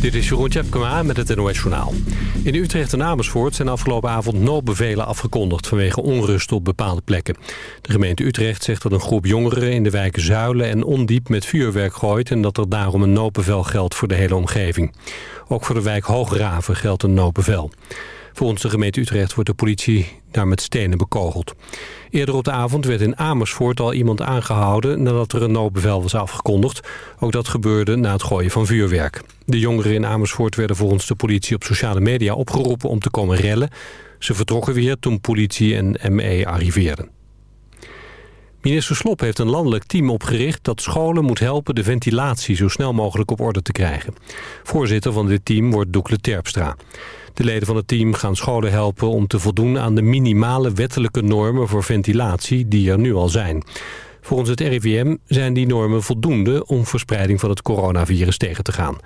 Dit is Jeroen Tjepkema met het NOS Journaal. In Utrecht en Amersfoort zijn afgelopen avond noodbevelen afgekondigd... vanwege onrust op bepaalde plekken. De gemeente Utrecht zegt dat een groep jongeren in de wijken Zuilen en Ondiep... met vuurwerk gooit en dat er daarom een noodbevel geldt voor de hele omgeving. Ook voor de wijk Hoograven geldt een noodbevel. Volgens de gemeente Utrecht wordt de politie daar met stenen bekogeld. Eerder op de avond werd in Amersfoort al iemand aangehouden... nadat er een noodbevel was afgekondigd. Ook dat gebeurde na het gooien van vuurwerk. De jongeren in Amersfoort werden volgens de politie op sociale media opgeroepen om te komen rellen. Ze vertrokken weer toen politie en ME arriveerden. Minister Slop heeft een landelijk team opgericht dat scholen moet helpen de ventilatie zo snel mogelijk op orde te krijgen. Voorzitter van dit team wordt Doekle Terpstra. De leden van het team gaan scholen helpen om te voldoen aan de minimale wettelijke normen voor ventilatie die er nu al zijn. Volgens het RIVM zijn die normen voldoende om verspreiding van het coronavirus tegen te gaan.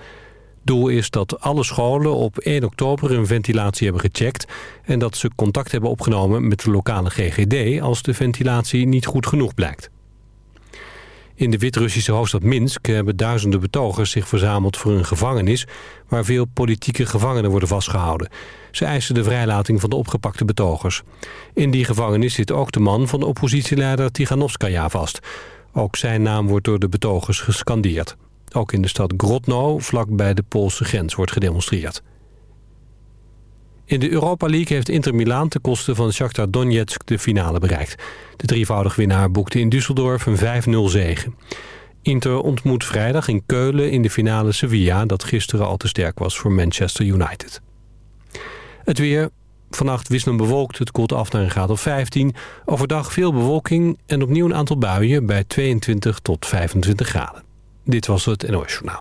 Doel is dat alle scholen op 1 oktober hun ventilatie hebben gecheckt... en dat ze contact hebben opgenomen met de lokale GGD... als de ventilatie niet goed genoeg blijkt. In de Wit-Russische hoofdstad Minsk hebben duizenden betogers zich verzameld voor een gevangenis... waar veel politieke gevangenen worden vastgehouden. Ze eisen de vrijlating van de opgepakte betogers. In die gevangenis zit ook de man van de oppositieleider Tiganovskaya vast. Ook zijn naam wordt door de betogers gescandeerd. Ook in de stad Grodno, vlak bij de Poolse grens, wordt gedemonstreerd. In de Europa League heeft Inter Milaan ten koste van Shakhtar Donetsk de finale bereikt. De drievoudig winnaar boekte in Düsseldorf een 5-0 zege. Inter ontmoet vrijdag in Keulen in de finale Sevilla... dat gisteren al te sterk was voor Manchester United. Het weer. Vannacht wisselend bewolkt. Het koelt af naar een graad of 15. Overdag veel bewolking en opnieuw een aantal buien... bij 22 tot 25 graden. Dit was het NOS Journaal.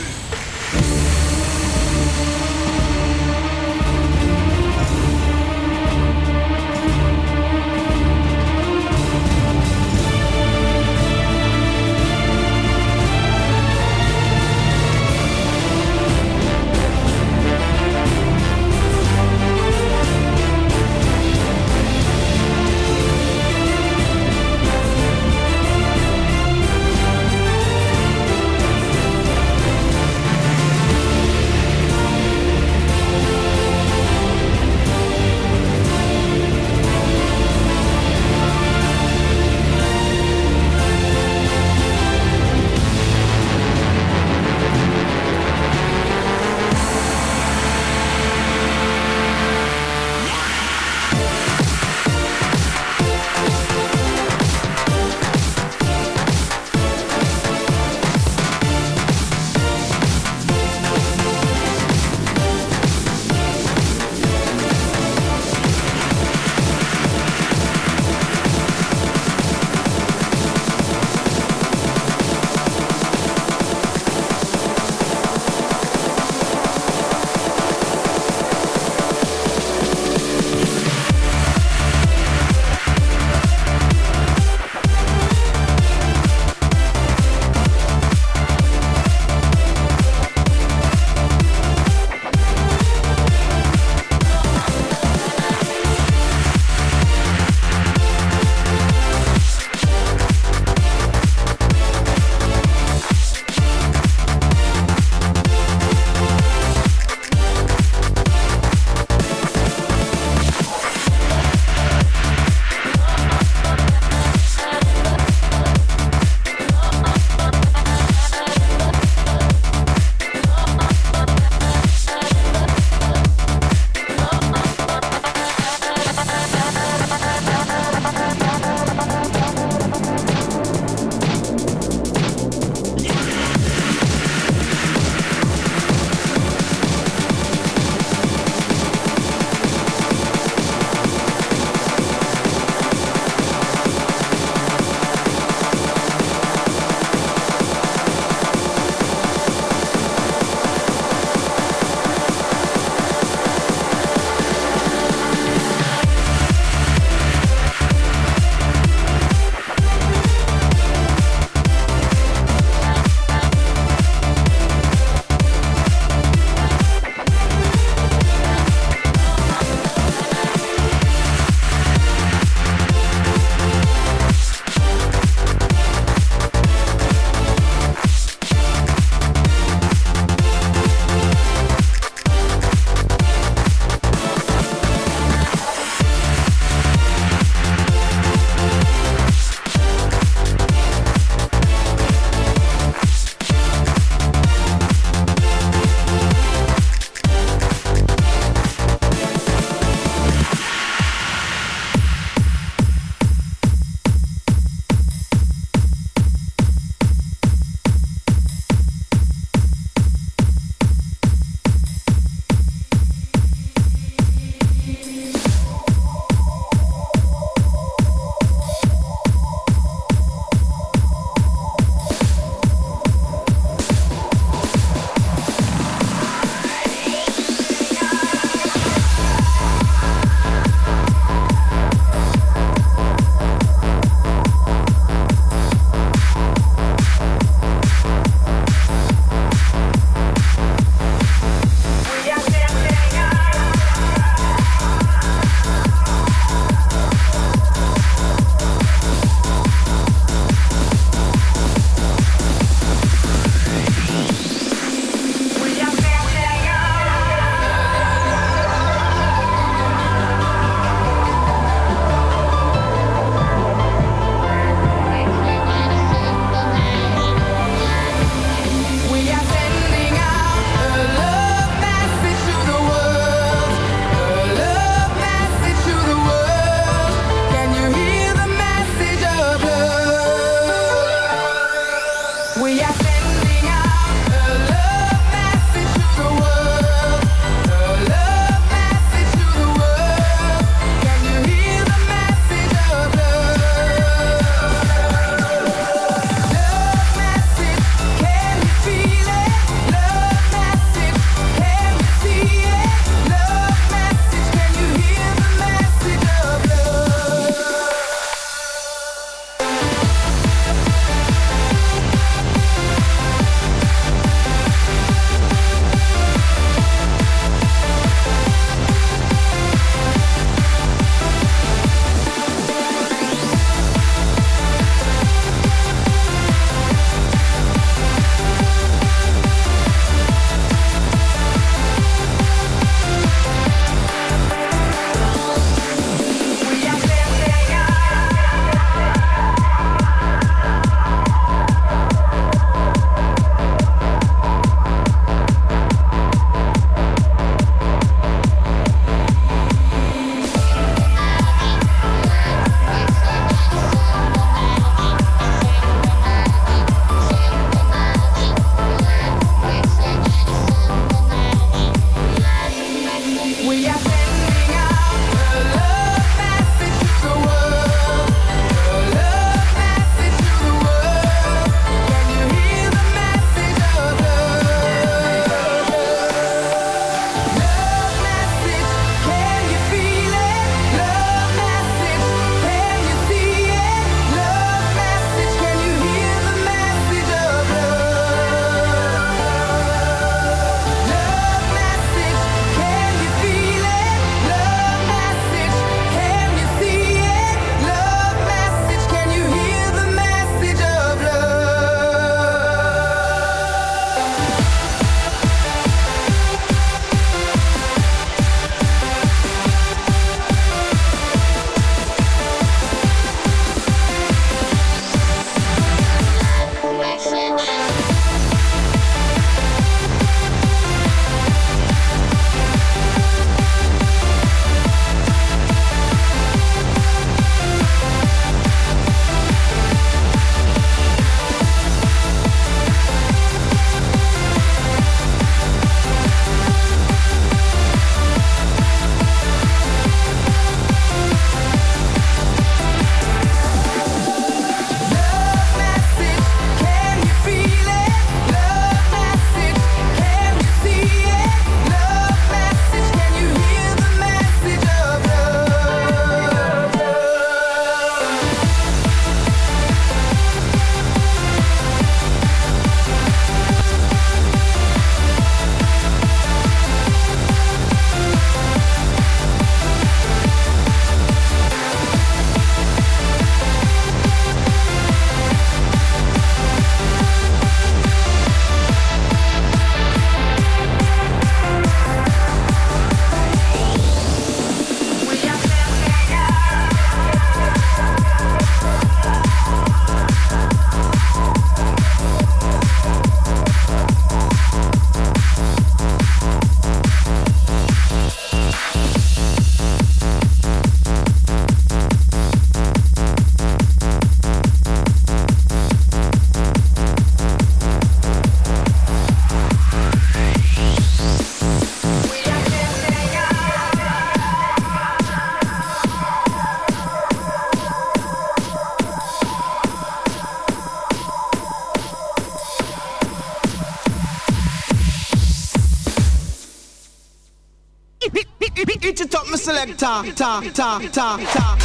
Ta, ta, ta, ta, ta,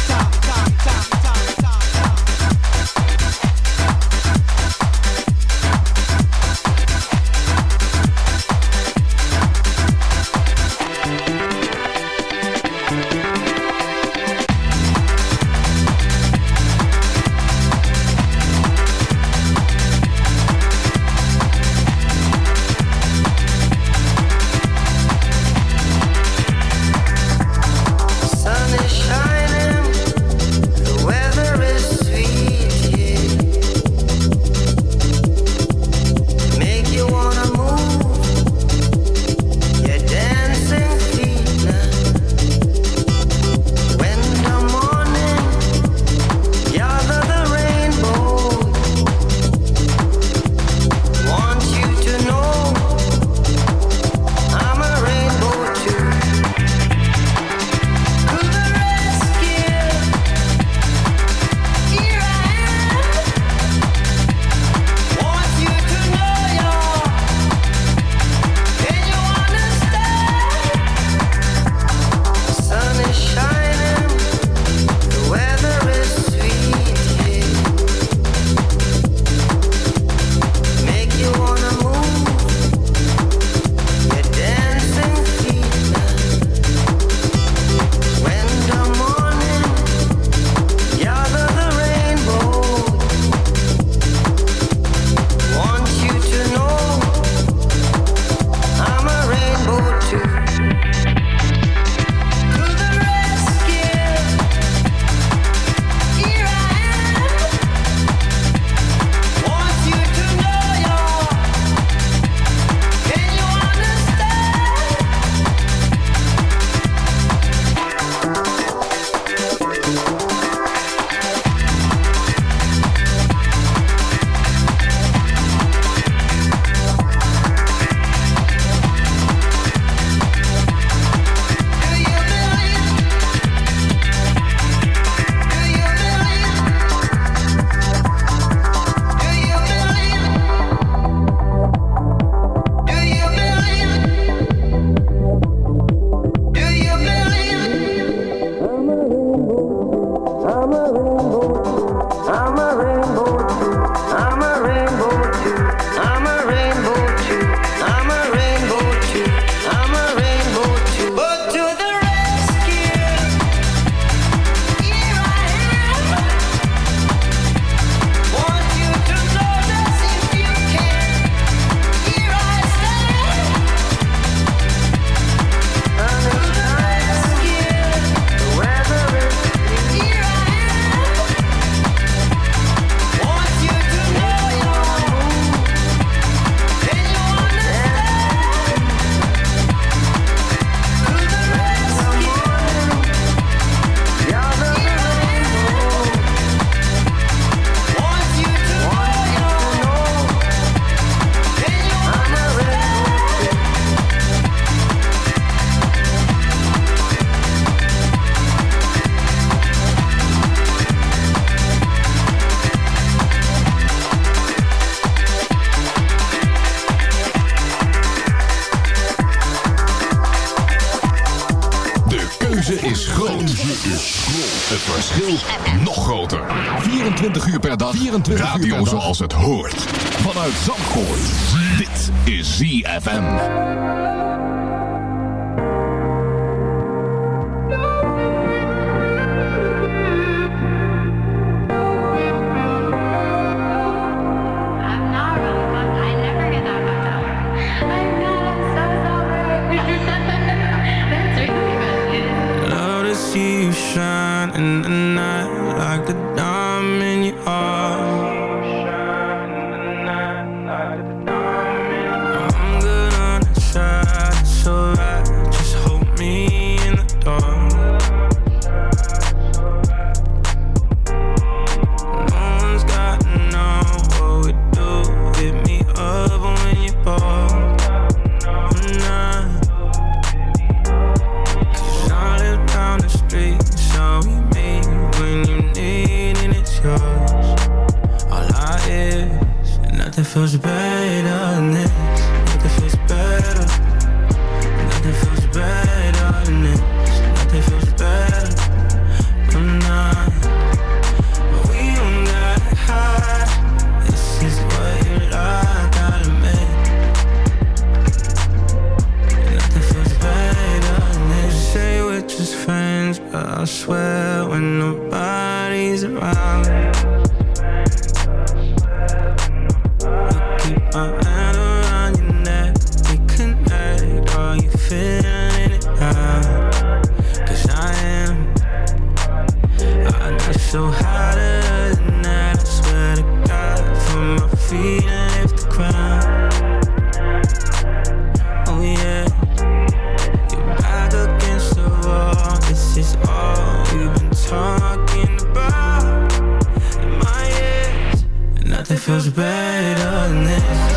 Radio zoals het hoort. Vanuit Zandvoort. Dit is ZFM. It's all you've been talking about in my ears. Nothing feels better than this.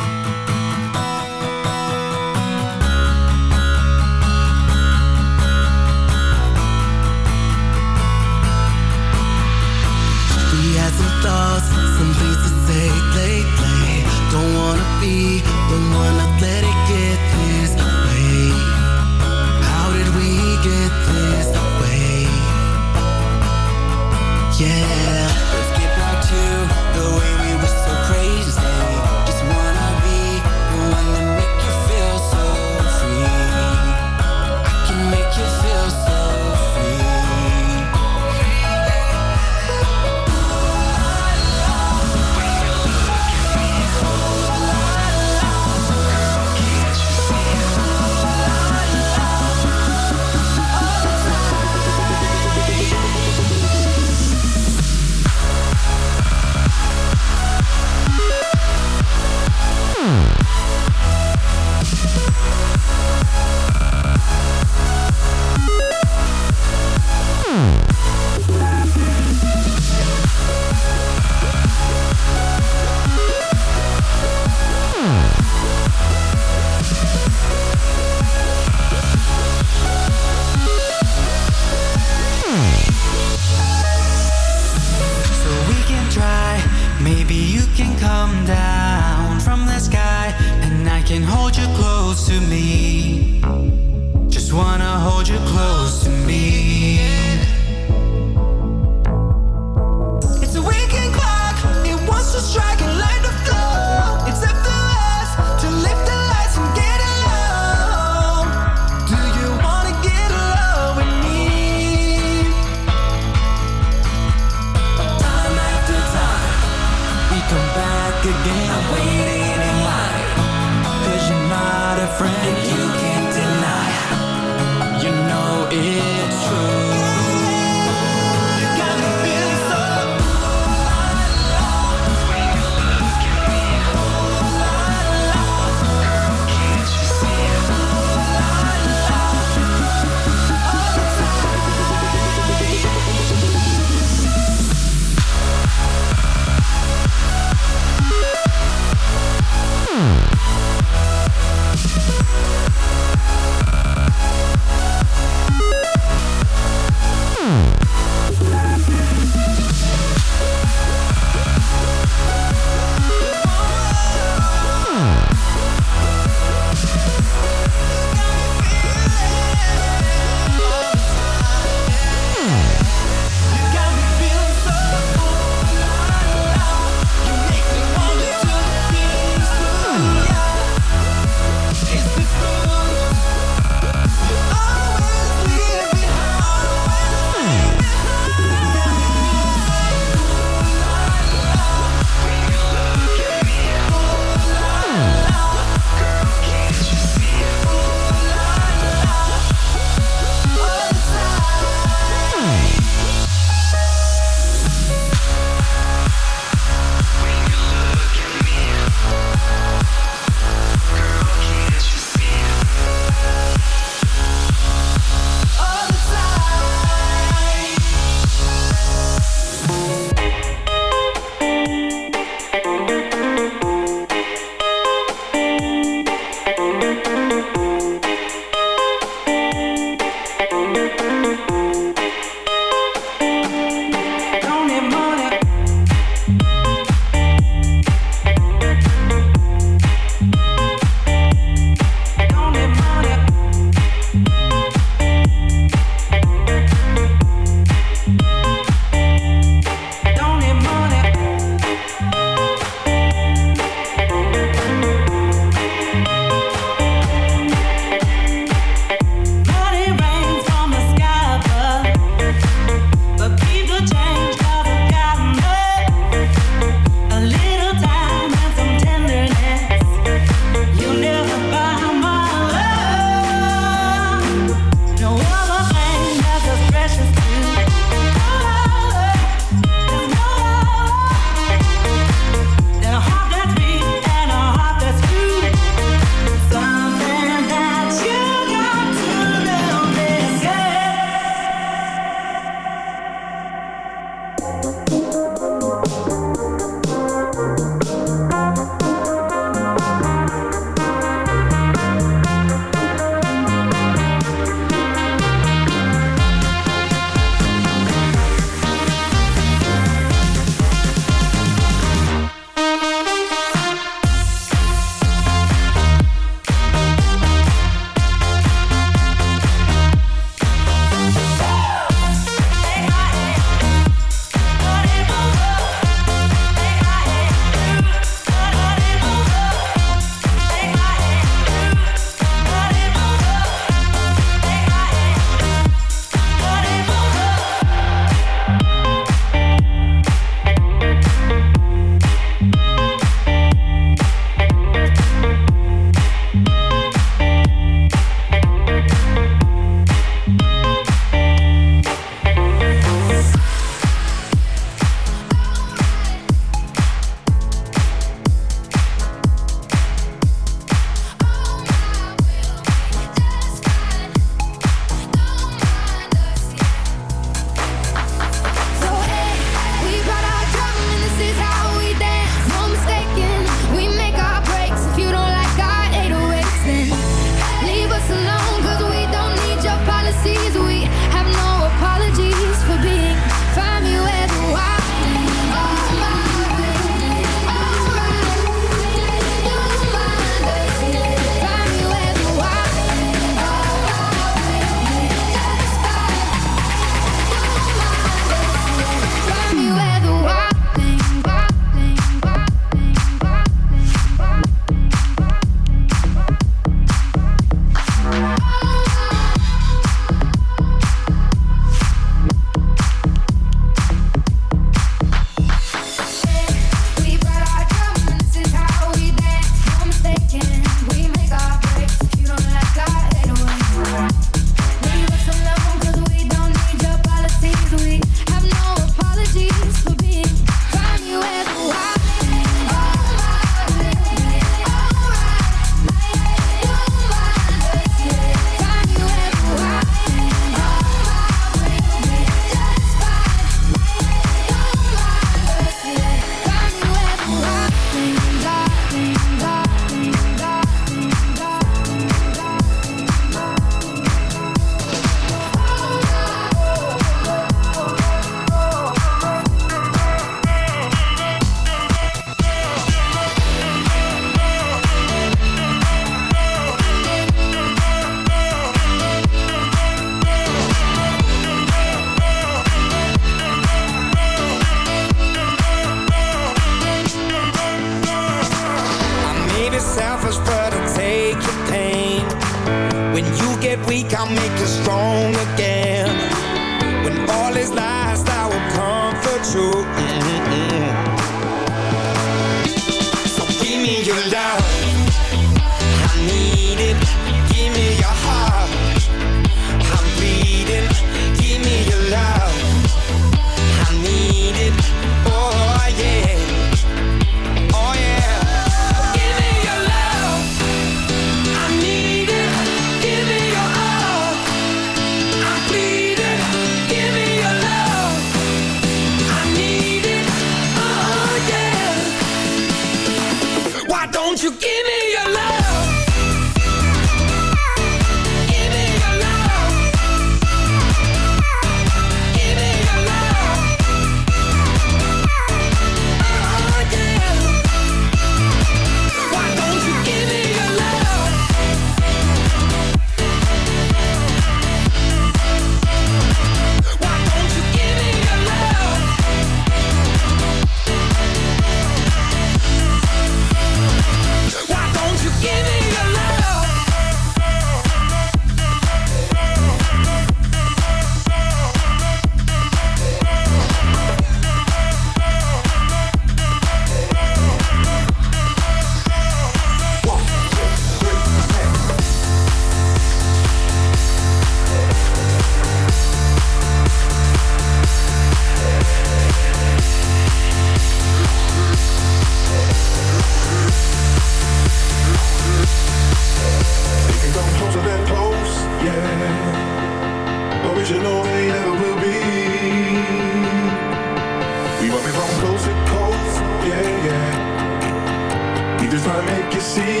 Dus just trying to make you see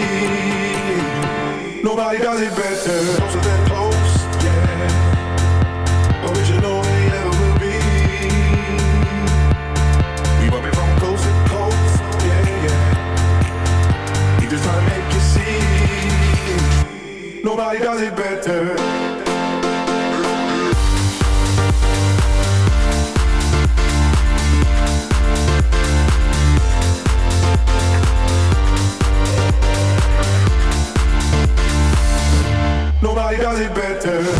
Nobody does it better. Closer than close, yeah. Original they ever will be. We want it from close to close, yeah, yeah. He just trying to make you see. Nobody does it better. does it better.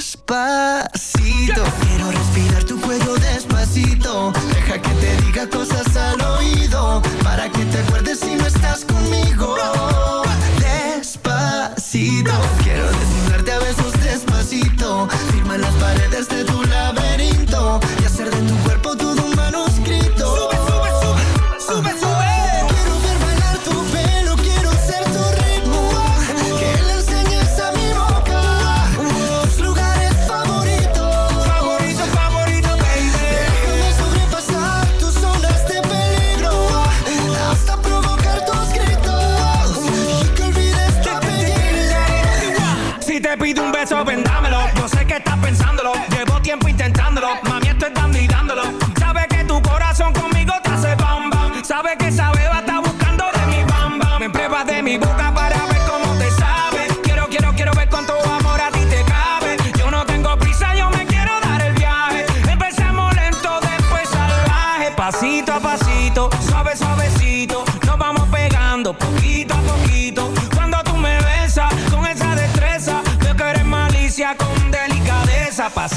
Despacito, quiero respirar tu cuello despacito. Deja que te diga cosas al oído para que te acuerdes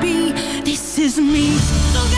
be. This is me.